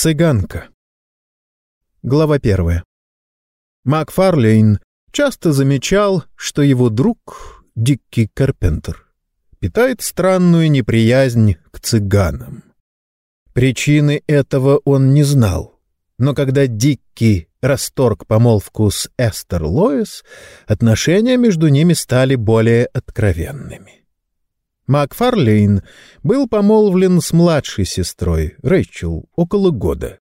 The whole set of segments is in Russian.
Цыганка. Глава первая. Макфарлейн часто замечал, что его друг, Дикки Карпентер, питает странную неприязнь к цыганам. Причины этого он не знал, но когда Дикки расторг помолвку с Эстер Лоис, отношения между ними стали более откровенными. Макфарлейн был помолвлен с младшей сестрой, Рэйчел, около года.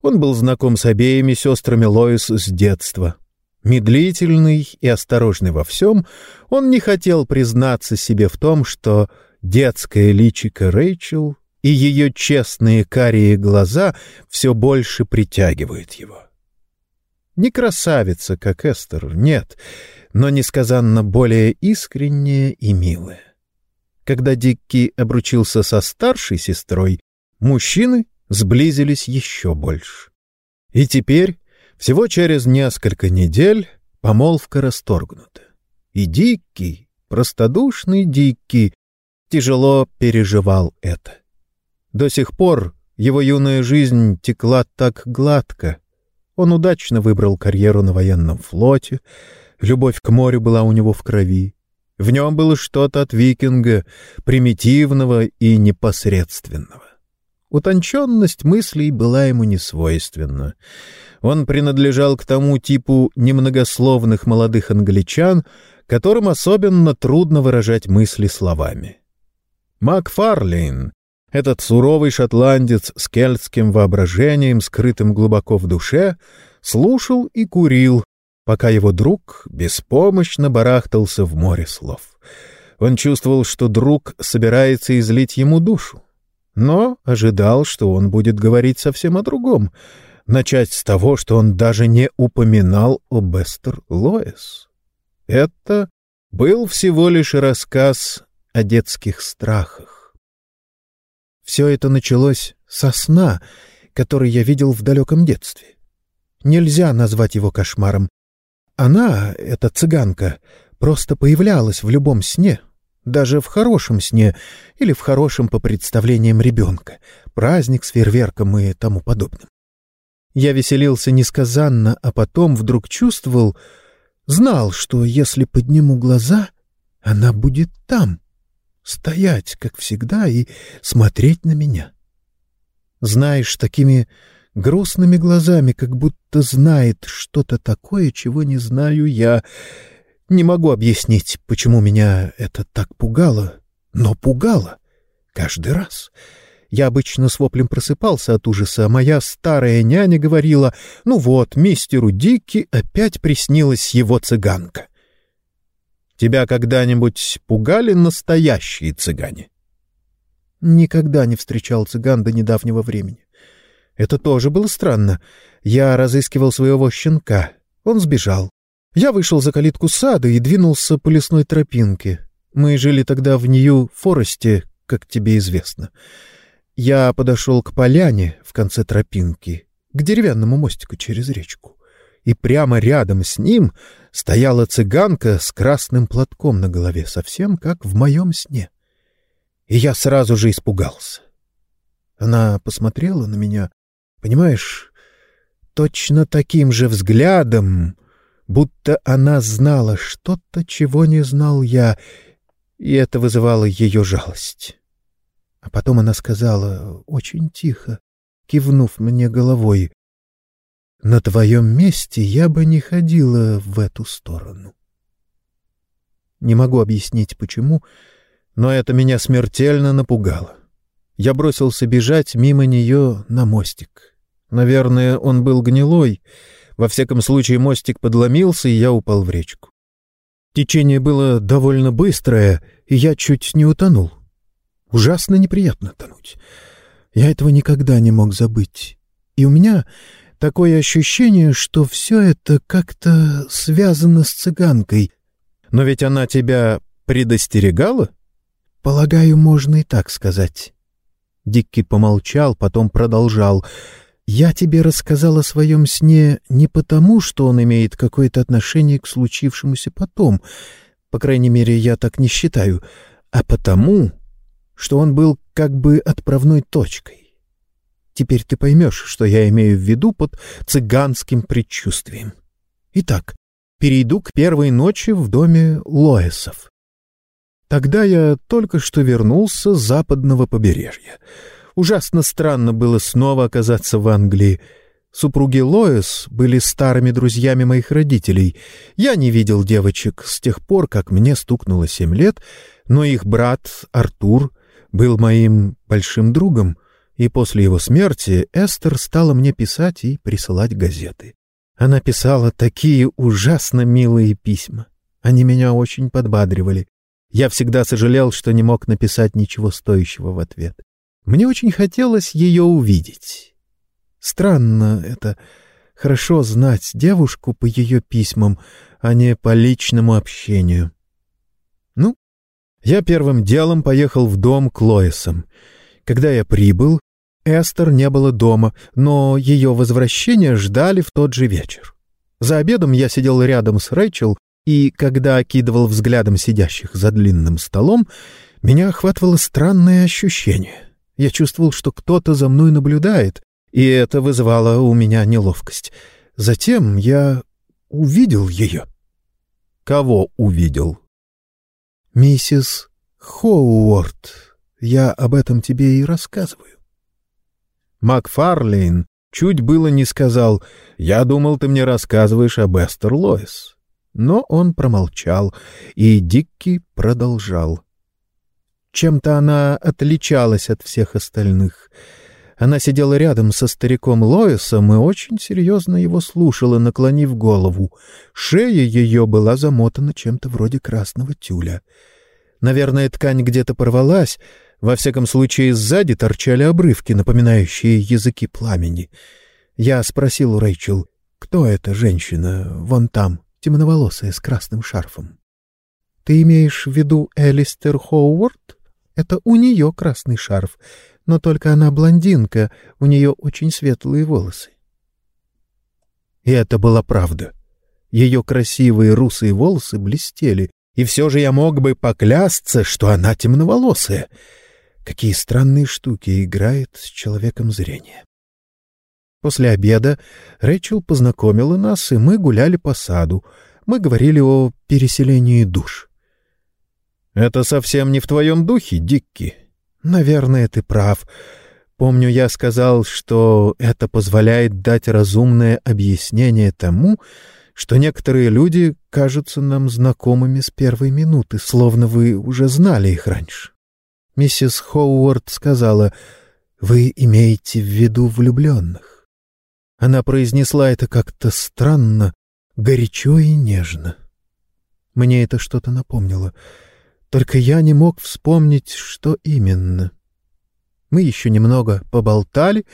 Он был знаком с обеими сестрами Лоис с детства. Медлительный и осторожный во всем, он не хотел признаться себе в том, что детское личико Рэйчел и ее честные карие глаза все больше притягивают его. Не красавица, как Эстер, нет, но несказанно более искренняя и милая. Когда Дикки обручился со старшей сестрой, мужчины сблизились еще больше. И теперь, всего через несколько недель, помолвка расторгнута. И Дикки, простодушный Дикки, тяжело переживал это. До сих пор его юная жизнь текла так гладко. Он удачно выбрал карьеру на военном флоте, любовь к морю была у него в крови. В нем было что-то от викинга, примитивного и непосредственного. Утонченность мыслей была ему не свойственна. Он принадлежал к тому типу немногословных молодых англичан, которым особенно трудно выражать мысли словами. Макфарлейн, этот суровый шотландец с кельтским воображением, скрытым глубоко в душе, слушал и курил, пока его друг беспомощно барахтался в море слов. Он чувствовал, что друг собирается излить ему душу, но ожидал, что он будет говорить совсем о другом, начать с того, что он даже не упоминал о Бестер Лоэс. Это был всего лишь рассказ о детских страхах. Все это началось со сна, который я видел в далеком детстве. Нельзя назвать его кошмаром, она, эта цыганка, просто появлялась в любом сне, даже в хорошем сне или в хорошем по представлениям ребенка, праздник с фейерверком и тому подобным. Я веселился несказанно, а потом вдруг чувствовал, знал, что если подниму глаза, она будет там, стоять, как всегда, и смотреть на меня. Знаешь, такими грустными глазами, как будто знает что-то такое, чего не знаю я. Не могу объяснить, почему меня это так пугало, но пугало каждый раз. Я обычно с воплем просыпался от ужаса, а моя старая няня говорила, «Ну вот, мистеру Дикки опять приснилась его цыганка». Тебя когда-нибудь пугали настоящие цыгане? Никогда не встречал цыган до недавнего времени. Это тоже было странно. Я разыскивал своего щенка. Он сбежал. Я вышел за калитку сада и двинулся по лесной тропинке. Мы жили тогда в Нью-Форесте, как тебе известно. Я подошел к поляне в конце тропинки, к деревянному мостику через речку. И прямо рядом с ним стояла цыганка с красным платком на голове, совсем как в моем сне. И я сразу же испугался. Она посмотрела на меня Понимаешь, точно таким же взглядом, будто она знала что-то, чего не знал я, и это вызывало ее жалость. А потом она сказала очень тихо, кивнув мне головой, «На твоем месте я бы не ходила в эту сторону». Не могу объяснить, почему, но это меня смертельно напугало. Я бросился бежать мимо нее на мостик. Наверное, он был гнилой. Во всяком случае, мостик подломился, и я упал в речку. Течение было довольно быстрое, и я чуть не утонул. Ужасно неприятно тонуть. Я этого никогда не мог забыть. И у меня такое ощущение, что все это как-то связано с цыганкой. Но ведь она тебя предостерегала? Полагаю, можно и так сказать. Дикки помолчал, потом продолжал. «Я тебе рассказал о своем сне не потому, что он имеет какое-то отношение к случившемуся потом, по крайней мере, я так не считаю, а потому, что он был как бы отправной точкой. Теперь ты поймешь, что я имею в виду под цыганским предчувствием. Итак, перейду к первой ночи в доме Лоэсов. Тогда я только что вернулся с западного побережья. Ужасно странно было снова оказаться в Англии. Супруги Лоэс были старыми друзьями моих родителей. Я не видел девочек с тех пор, как мне стукнуло семь лет, но их брат Артур был моим большим другом, и после его смерти Эстер стала мне писать и присылать газеты. Она писала такие ужасно милые письма. Они меня очень подбадривали. Я всегда сожалел, что не мог написать ничего стоящего в ответ. Мне очень хотелось ее увидеть. Странно это хорошо знать девушку по ее письмам, а не по личному общению. Ну, я первым делом поехал в дом к Лоисам. Когда я прибыл, Эстер не было дома, но ее возвращение ждали в тот же вечер. За обедом я сидел рядом с Рэйчел, и когда окидывал взглядом сидящих за длинным столом, меня охватывало странное ощущение. Я чувствовал, что кто-то за мной наблюдает, и это вызывало у меня неловкость. Затем я увидел ее. Кого увидел? Миссис Хоуорд. Я об этом тебе и рассказываю. Макфарлейн чуть было не сказал «Я думал, ты мне рассказываешь об Эстер Лоис». Но он промолчал, и Дикки продолжал. Чем-то она отличалась от всех остальных. Она сидела рядом со стариком Лоисом и очень серьезно его слушала, наклонив голову. Шея ее была замотана чем-то вроде красного тюля. Наверное, ткань где-то порвалась, во всяком случае, сзади торчали обрывки, напоминающие языки пламени. Я спросил у Рэйчел, кто эта женщина, вон там, темноволосая, с красным шарфом. — Ты имеешь в виду Элистер Хоуворд? Это у нее красный шарф, но только она блондинка, у нее очень светлые волосы. И это была правда. Ее красивые русые волосы блестели, и все же я мог бы поклясться, что она темноволосая — Какие странные штуки играет с человеком зрение. После обеда Рэйчел познакомила нас, и мы гуляли по саду. Мы говорили о переселении душ. «Это совсем не в твоем духе, Дикки?» «Наверное, ты прав. Помню, я сказал, что это позволяет дать разумное объяснение тому, что некоторые люди кажутся нам знакомыми с первой минуты, словно вы уже знали их раньше. Миссис Хоуард сказала, «Вы имеете в виду влюбленных?» Она произнесла это как-то странно, горячо и нежно. Мне это что-то напомнило, только я не мог вспомнить, что именно. Мы еще немного поболтали,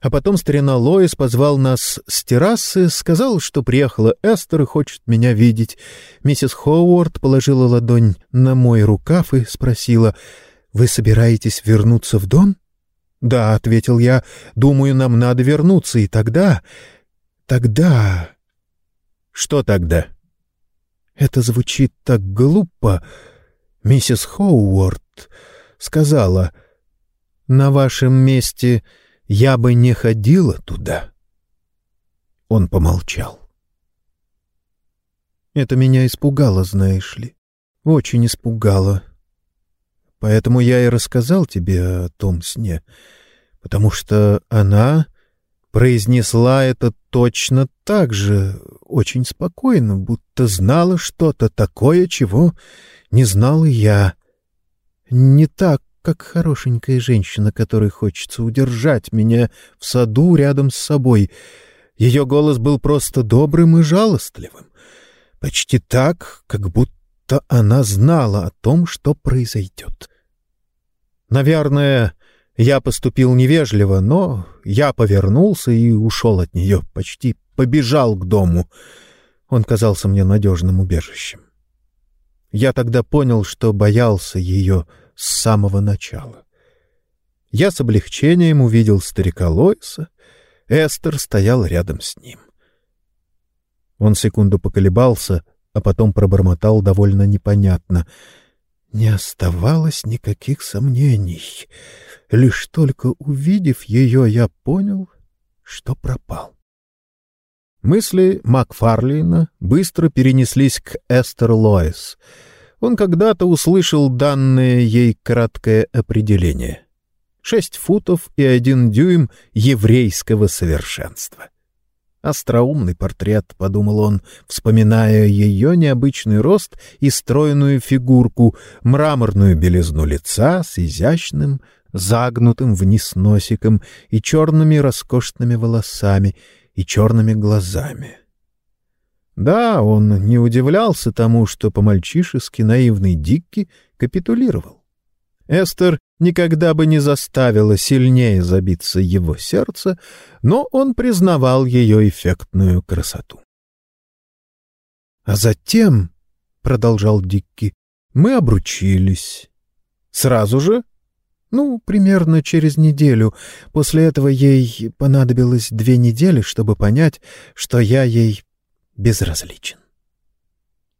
а потом старина Лоис позвал нас с террасы, сказал, что приехала Эстер и хочет меня видеть. Миссис Хоуард положила ладонь на мой рукав и спросила — вы собираетесь вернуться в дом? Да, ответил я. Думаю, нам надо вернуться, и тогда... Тогда... Что тогда? Это звучит так глупо. Миссис Хоуворд сказала, «На вашем месте я бы не ходила туда». Он помолчал. Это меня испугало, знаешь ли. Очень испугало. Поэтому я и рассказал тебе о том сне, потому что она произнесла это точно так же, очень спокойно, будто знала что-то такое, чего не знал я. Не так, как хорошенькая женщина, которой хочется удержать меня в саду рядом с собой. Ее голос был просто добрым и жалостливым. Почти так, как будто будто она знала о том, что произойдет. Наверное, я поступил невежливо, но я повернулся и ушел от нее, почти побежал к дому. Он казался мне надежным убежищем. Я тогда понял, что боялся ее с самого начала. Я с облегчением увидел старика Лойса. Эстер стоял рядом с ним. Он секунду поколебался, а потом пробормотал довольно непонятно. Не оставалось никаких сомнений. Лишь только увидев ее, я понял, что пропал. Мысли Макфарлина быстро перенеслись к Эстер Лоис. Он когда-то услышал данное ей краткое определение. Шесть футов и один дюйм еврейского совершенства. Остроумный портрет, — подумал он, вспоминая ее необычный рост и стройную фигурку, мраморную белизну лица с изящным, загнутым вниз носиком и черными роскошными волосами и черными глазами. Да, он не удивлялся тому, что по-мальчишески наивный Дикки капитулировал. Эстер никогда бы не заставила сильнее забиться его сердце, но он признавал ее эффектную красоту. «А затем, — продолжал Дикки, — мы обручились. Сразу же? Ну, примерно через неделю. После этого ей понадобилось две недели, чтобы понять, что я ей безразличен».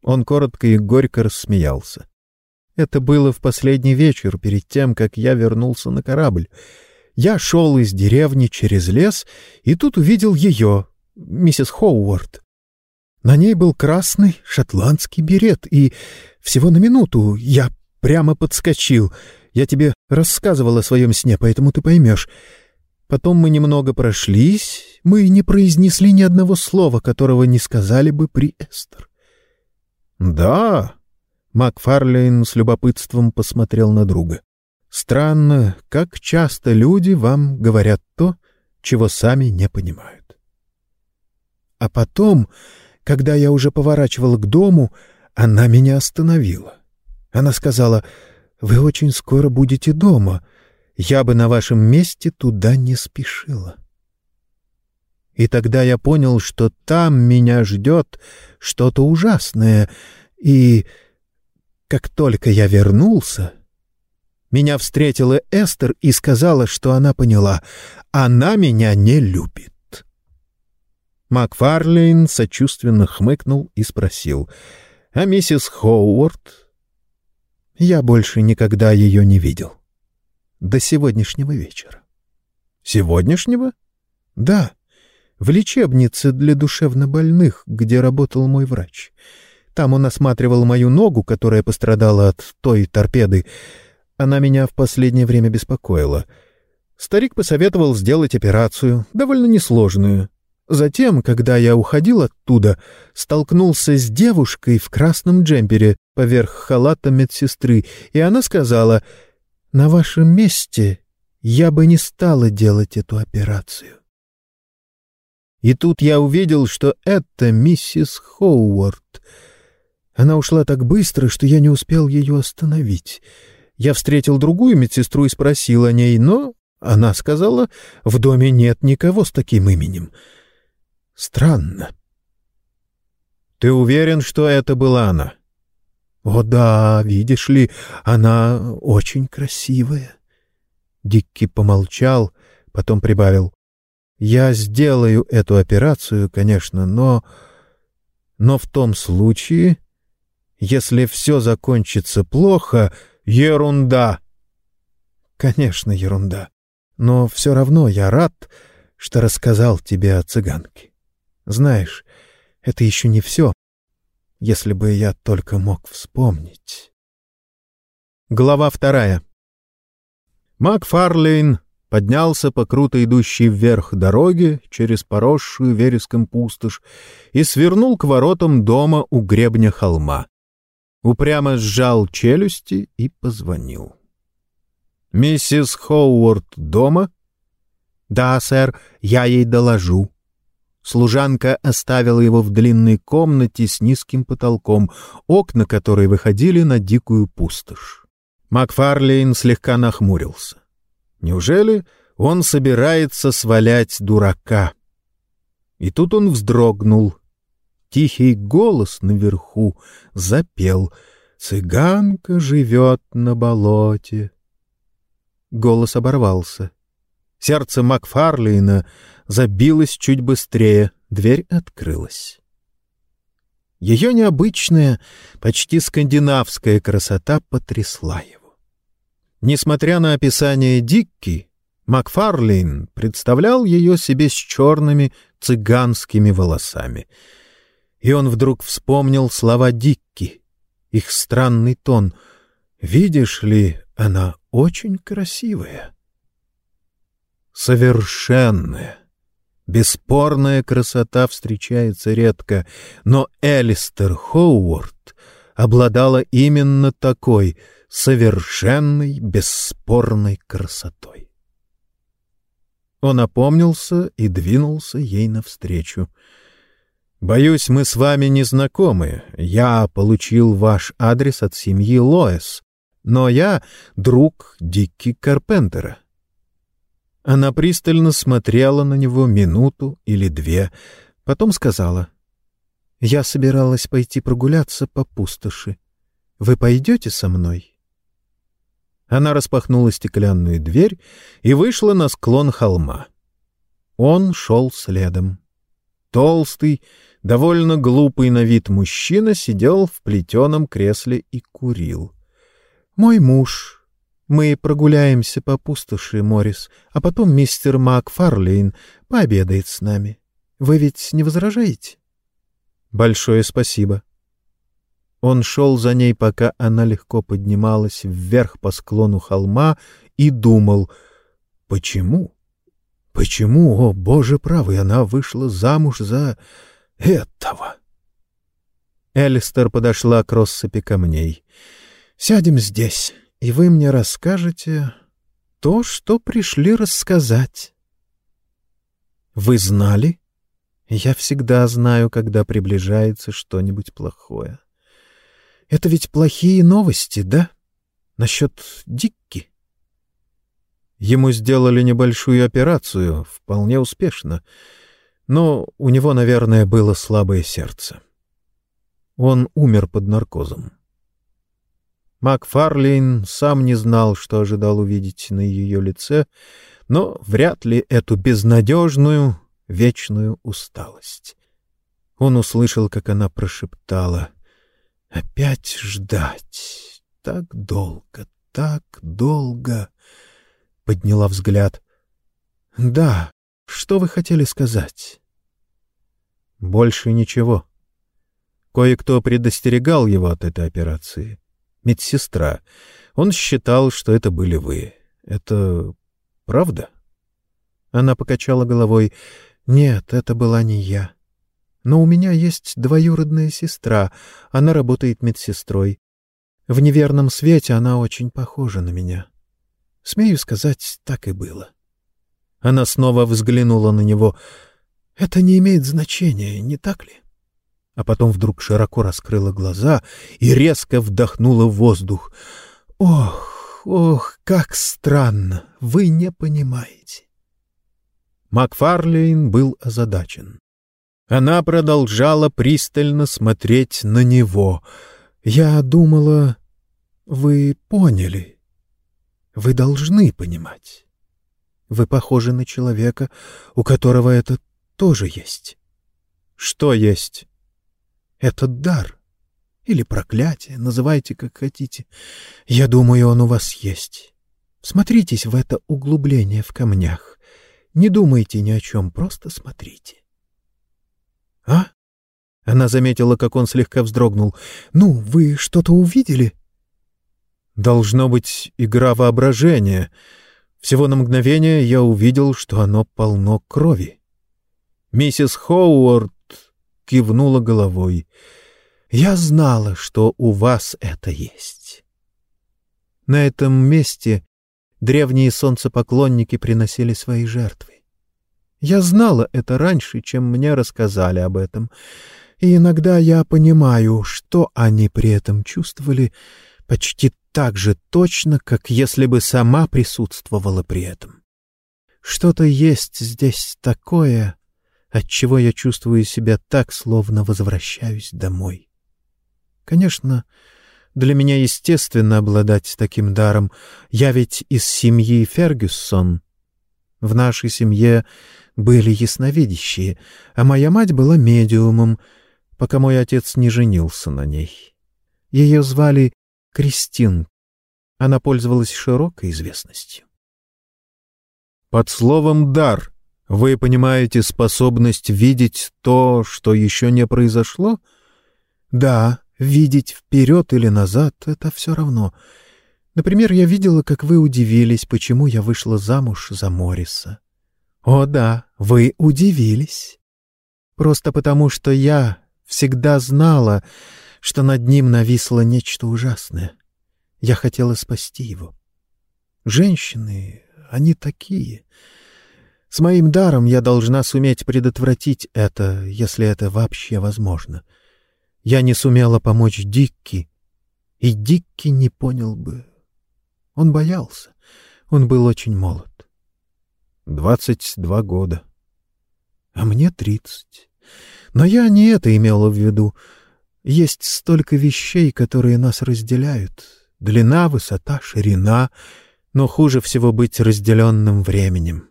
Он коротко и горько рассмеялся. Это было в последний вечер, перед тем, как я вернулся на корабль. Я шел из деревни через лес, и тут увидел ее, миссис Хоуард. На ней был красный шотландский берет, и всего на минуту я прямо подскочил. Я тебе рассказывал о своем сне, поэтому ты поймешь. Потом мы немного прошлись, мы не произнесли ни одного слова, которого не сказали бы при Эстер. — Да, Макфарлейн с любопытством посмотрел на друга. «Странно, как часто люди вам говорят то, чего сами не понимают». А потом, когда я уже поворачивал к дому, она меня остановила. Она сказала, «Вы очень скоро будете дома. Я бы на вашем месте туда не спешила». И тогда я понял, что там меня ждет что-то ужасное, и как только я вернулся, меня встретила Эстер и сказала, что она поняла, она меня не любит. Макфарлейн сочувственно хмыкнул и спросил, «А миссис Хоуард?» Я больше никогда ее не видел. До сегодняшнего вечера. Сегодняшнего? Да, в лечебнице для душевнобольных, где работал мой врач. Там он осматривал мою ногу, которая пострадала от той торпеды. Она меня в последнее время беспокоила. Старик посоветовал сделать операцию, довольно несложную. Затем, когда я уходил оттуда, столкнулся с девушкой в красном джемпере поверх халата медсестры, и она сказала, «На вашем месте я бы не стала делать эту операцию». И тут я увидел, что это миссис Хоуард — она ушла так быстро, что я не успел ее остановить. Я встретил другую медсестру и спросил о ней, но она сказала, в доме нет никого с таким именем. Странно. Ты уверен, что это была она? О да, видишь ли, она очень красивая. Дикки помолчал, потом прибавил. Я сделаю эту операцию, конечно, но... Но в том случае если все закончится плохо, ерунда. Конечно, ерунда. Но все равно я рад, что рассказал тебе о цыганке. Знаешь, это еще не все. Если бы я только мог вспомнить. Глава вторая. Макфарлейн поднялся по круто идущей вверх дороге через поросшую вереском пустошь и свернул к воротам дома у гребня холма упрямо сжал челюсти и позвонил. «Миссис Хоуард дома?» «Да, сэр, я ей доложу». Служанка оставила его в длинной комнате с низким потолком, окна которой выходили на дикую пустошь. Макфарлейн слегка нахмурился. Неужели он собирается свалять дурака? И тут он вздрогнул, Тихий голос наверху запел «Цыганка живет на болоте». Голос оборвался. Сердце Макфарлейна забилось чуть быстрее, дверь открылась. Ее необычная, почти скандинавская красота потрясла его. Несмотря на описание Дикки, Макфарлейн представлял ее себе с черными цыганскими волосами. И он вдруг вспомнил слова Дикки, их странный тон. «Видишь ли, она очень красивая». Совершенная. Бесспорная красота встречается редко, но Элистер Хоуворд обладала именно такой совершенной, бесспорной красотой. Он опомнился и двинулся ей навстречу. «Боюсь, мы с вами не знакомы. Я получил ваш адрес от семьи Лоэс, но я друг Дикки Карпентера. Она пристально смотрела на него минуту или две, потом сказала. «Я собиралась пойти прогуляться по пустоши. Вы пойдете со мной?» Она распахнула стеклянную дверь и вышла на склон холма. Он шел следом. Толстый, довольно глупый на вид мужчина сидел в плетеном кресле и курил. «Мой муж», мы прогуляемся по пустоши, Морис, а потом мистер Макфарлейн пообедает с нами. Вы ведь не возражаете? Большое спасибо. Он шел за ней, пока она легко поднималась вверх по склону холма и думал, почему? Почему, о, боже правый, она вышла замуж за этого? Элистер подошла к россыпи камней. «Сядем здесь и вы мне расскажете то, что пришли рассказать. Вы знали? Я всегда знаю, когда приближается что-нибудь плохое. Это ведь плохие новости, да? Насчет Дикки. Ему сделали небольшую операцию, вполне успешно, но у него, наверное, было слабое сердце. Он умер под наркозом. Макфарлейн сам не знал, что ожидал увидеть на ее лице, но вряд ли эту безнадежную, вечную усталость. Он услышал, как она прошептала «Опять ждать! Так долго, так долго!» Подняла взгляд. «Да, что вы хотели сказать?» «Больше ничего. Кое-кто предостерегал его от этой операции медсестра. Он считал, что это были вы. Это правда? Она покачала головой. Нет, это была не я. Но у меня есть двоюродная сестра. Она работает медсестрой. В неверном свете она очень похожа на меня. Смею сказать, так и было. Она снова взглянула на него. Это не имеет значения, не так ли? а потом вдруг широко раскрыла глаза и резко вдохнула воздух. «Ох, ох, как странно! Вы не понимаете!» Макфарлейн был озадачен. Она продолжала пристально смотреть на него. «Я думала, вы поняли. Вы должны понимать. Вы похожи на человека, у которого это тоже есть». «Что есть?» Этот дар. Или проклятие, называйте как хотите. Я думаю, он у вас есть. Смотритесь в это углубление в камнях. Не думайте ни о чем, просто смотрите. — А? Она заметила, как он слегка вздрогнул. — Ну, вы что-то увидели? — Должно быть игра воображения. Всего на мгновение я увидел, что оно полно крови. Миссис Хоуард кивнула головой. «Я знала, что у вас это есть». На этом месте древние солнцепоклонники приносили свои жертвы. Я знала это раньше, чем мне рассказали об этом, и иногда я понимаю, что они при этом чувствовали почти так же точно, как если бы сама присутствовала при этом. Что-то есть здесь такое, отчего я чувствую себя так, словно возвращаюсь домой. Конечно, для меня естественно обладать таким даром. Я ведь из семьи Фергюссон. В нашей семье были ясновидящие, а моя мать была медиумом, пока мой отец не женился на ней. Ее звали Кристин. Она пользовалась широкой известностью. Под словом «дар» вы понимаете способность видеть то, что еще не произошло? Да, видеть вперед или назад — это все равно. Например, я видела, как вы удивились, почему я вышла замуж за Морриса. О да, вы удивились. Просто потому, что я всегда знала, что над ним нависло нечто ужасное. Я хотела спасти его. Женщины, они такие. С моим даром я должна суметь предотвратить это, если это вообще возможно. Я не сумела помочь Дикки, и Дикки не понял бы. Он боялся. Он был очень молод. Двадцать два года. А мне тридцать. Но я не это имела в виду. Есть столько вещей, которые нас разделяют. Длина, высота, ширина. Но хуже всего быть разделенным временем.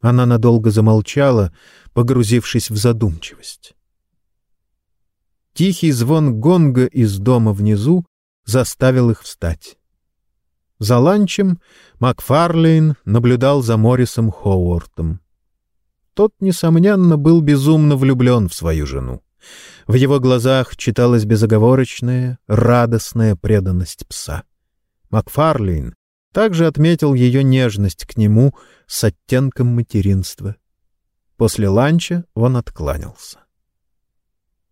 Она надолго замолчала, погрузившись в задумчивость. Тихий звон гонга из дома внизу заставил их встать. За ланчем Макфарлейн наблюдал за Моррисом Хоуортом. Тот, несомненно, был безумно влюблен в свою жену. В его глазах читалась безоговорочная, радостная преданность пса. Макфарлейн также отметил ее нежность к нему с оттенком материнства. После ланча он откланялся.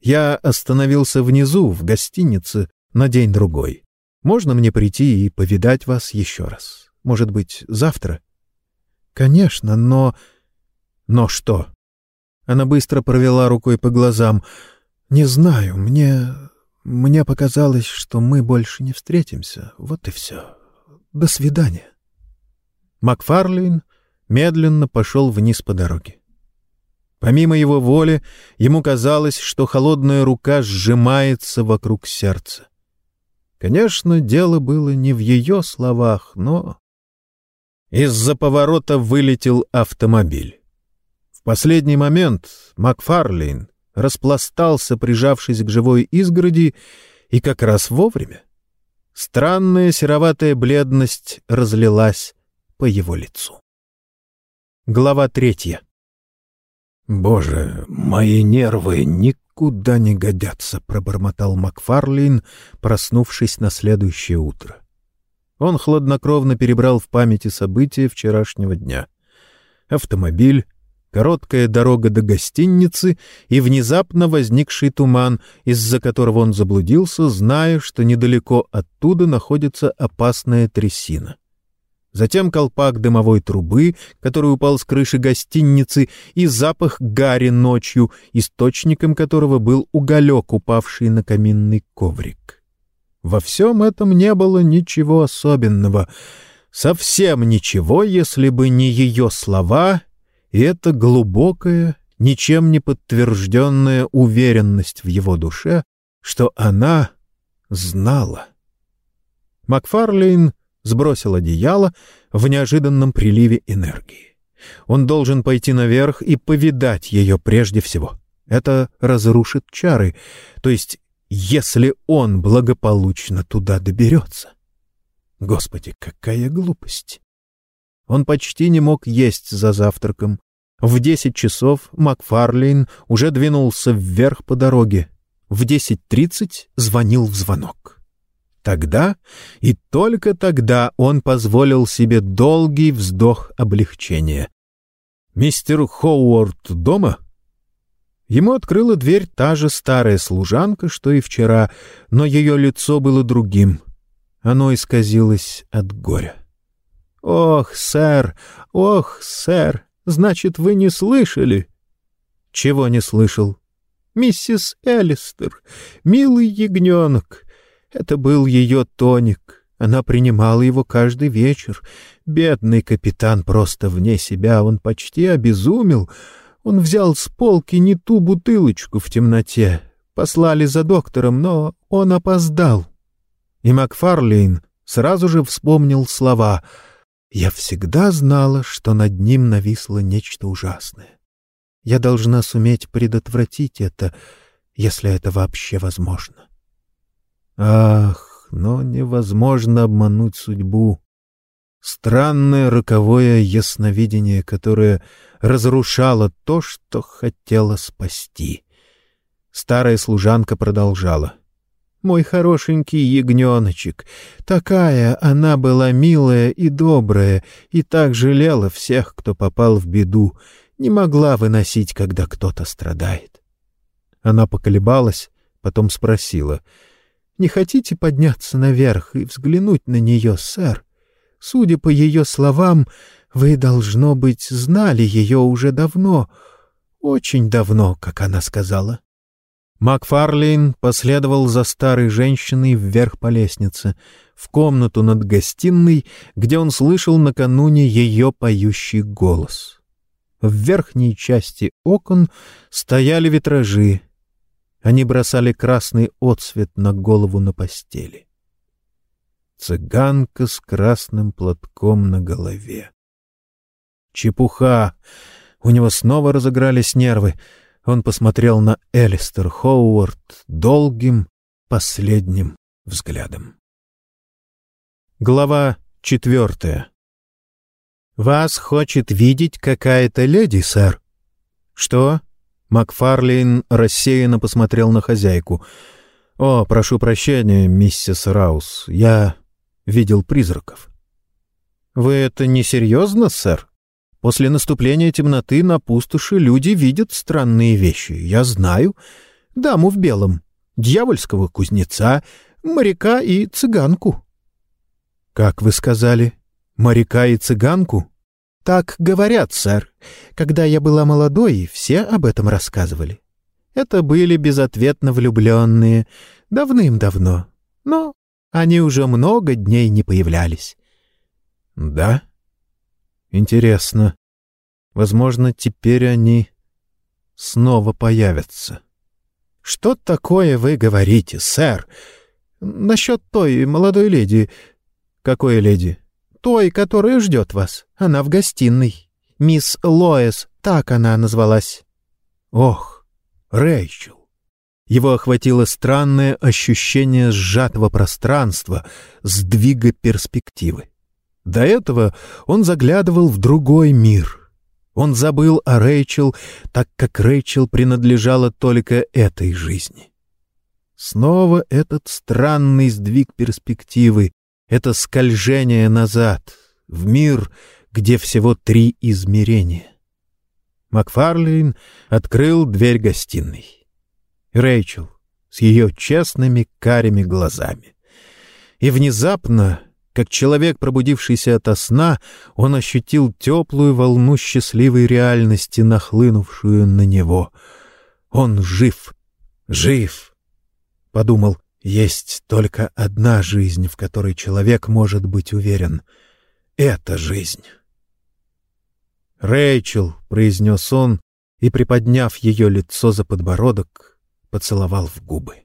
«Я остановился внизу, в гостинице, на день-другой. Можно мне прийти и повидать вас еще раз? Может быть, завтра?» «Конечно, но...» Но что? Она быстро провела рукой по глазам. Не знаю, мне... Мне показалось, что мы больше не встретимся. Вот и все. До свидания. Макфарлейн медленно пошел вниз по дороге. Помимо его воли, ему казалось, что холодная рука сжимается вокруг сердца. Конечно, дело было не в ее словах, но... Из-за поворота вылетел автомобиль последний момент Макфарлейн распластался, прижавшись к живой изгороди, и как раз вовремя. Странная сероватая бледность разлилась по его лицу. Глава третья. «Боже, мои нервы никуда не годятся», — пробормотал Макфарлейн, проснувшись на следующее утро. Он хладнокровно перебрал в памяти события вчерашнего дня. Автомобиль, короткая дорога до гостиницы и внезапно возникший туман, из-за которого он заблудился, зная, что недалеко оттуда находится опасная трясина. Затем колпак дымовой трубы, который упал с крыши гостиницы, и запах гари ночью, источником которого был уголек, упавший на каминный коврик. Во всем этом не было ничего особенного. Совсем ничего, если бы не ее слова и эта глубокая, ничем не подтвержденная уверенность в его душе, что она знала. Макфарлейн сбросил одеяло в неожиданном приливе энергии. Он должен пойти наверх и повидать ее прежде всего. Это разрушит чары, то есть если он благополучно туда доберется. Господи, какая глупость! Он почти не мог есть за завтраком. В десять часов Макфарлейн уже двинулся вверх по дороге. В десять тридцать звонил в звонок. Тогда и только тогда он позволил себе долгий вздох облегчения. «Мистер Хоуард дома?» Ему открыла дверь та же старая служанка, что и вчера, но ее лицо было другим. Оно исказилось от горя. «Ох, сэр! Ох, сэр! Значит, вы не слышали?» «Чего не слышал?» «Миссис Элистер, милый ягненок. Это был ее тоник. Она принимала его каждый вечер. Бедный капитан просто вне себя, он почти обезумел. Он взял с полки не ту бутылочку в темноте. Послали за доктором, но он опоздал». И Макфарлейн сразу же вспомнил слова — я всегда знала, что над ним нависло нечто ужасное. Я должна суметь предотвратить это, если это вообще возможно. Ах, но невозможно обмануть судьбу. Странное роковое ясновидение, которое разрушало то, что хотело спасти. Старая служанка продолжала. «Мой хорошенький ягненочек, такая она была милая и добрая, и так жалела всех, кто попал в беду, не могла выносить, когда кто-то страдает». Она поколебалась, потом спросила. «Не хотите подняться наверх и взглянуть на нее, сэр?» Судя по ее словам, вы, должно быть, знали ее уже давно, очень давно, как она сказала. Макфарлейн последовал за старой женщиной вверх по лестнице, в комнату над гостиной, где он слышал накануне ее поющий голос. В верхней части окон стояли витражи. Они бросали красный отсвет на голову на постели цыганка с красным платком на голове. Чепуха! У него снова разыгрались нервы. Он посмотрел на Элистер Хоуард долгим, последним взглядом. Глава четвертая. «Вас хочет видеть какая-то леди, сэр». «Что?» Макфарлейн рассеянно посмотрел на хозяйку. «О, прошу прощения, миссис Раус, я видел призраков. «Вы это несерьезно, сэр? После наступления темноты на пустоши люди видят странные вещи. Я знаю. Даму в белом, дьявольского кузнеца, моряка и цыганку». «Как вы сказали? Моряка и цыганку?» «Так говорят, сэр. Когда я была молодой, все об этом рассказывали. Это были безответно влюбленные, давным-давно. Но они уже много дней не появлялись. — Да? Интересно. Возможно, теперь они снова появятся. — Что такое вы говорите, сэр? Насчет той молодой леди... — Какой леди? — Той, которая ждет вас. Она в гостиной. Мисс Лоэс, так она назвалась. — Ох, Рэйчел. Его охватило странное ощущение сжатого пространства, сдвига перспективы. До этого он заглядывал в другой мир. Он забыл о Рэйчел, так как Рэйчел принадлежала только этой жизни. Снова этот странный сдвиг перспективы, это скольжение назад, в мир, где всего три измерения. Макфарлейн открыл дверь гостиной. Рэйчел с ее честными карими глазами. И внезапно, как человек, пробудившийся ото сна, он ощутил теплую волну счастливой реальности, нахлынувшую на него. Он жив, жив. Подумал, есть только одна жизнь, в которой человек может быть уверен. Это жизнь. «Рэйчел», — произнес он, и, приподняв ее лицо за подбородок, поцеловал в губы.